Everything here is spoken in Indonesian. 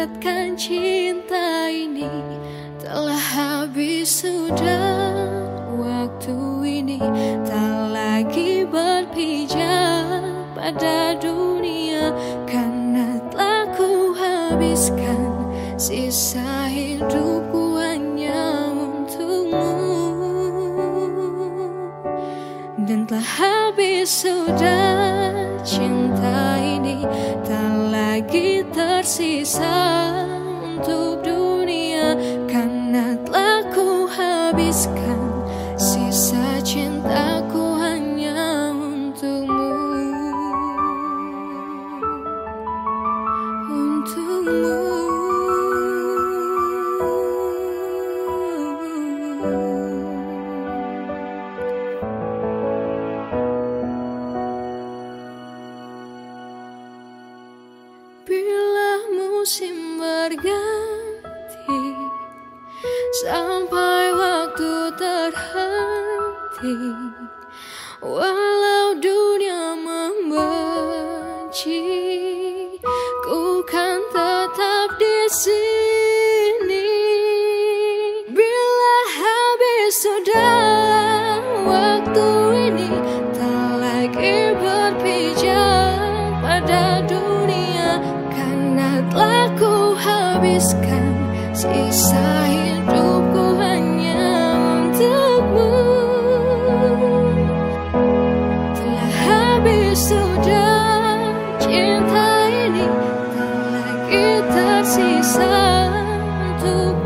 menyuratkan cinta ini Telah habis sudah waktu ini Tak lagi berpijak pada dunia Karena telah ku habiskan sisa hidupku hanya Dan telah habis sudah cinta ini Tak lagi tersisa untuk dunia musim berganti Sampai waktu terhenti. Walau dunia membenci habiskan sisa hidupku hanya untukmu. Telah habis sudah cinta ini Tak lagi tersisa untuk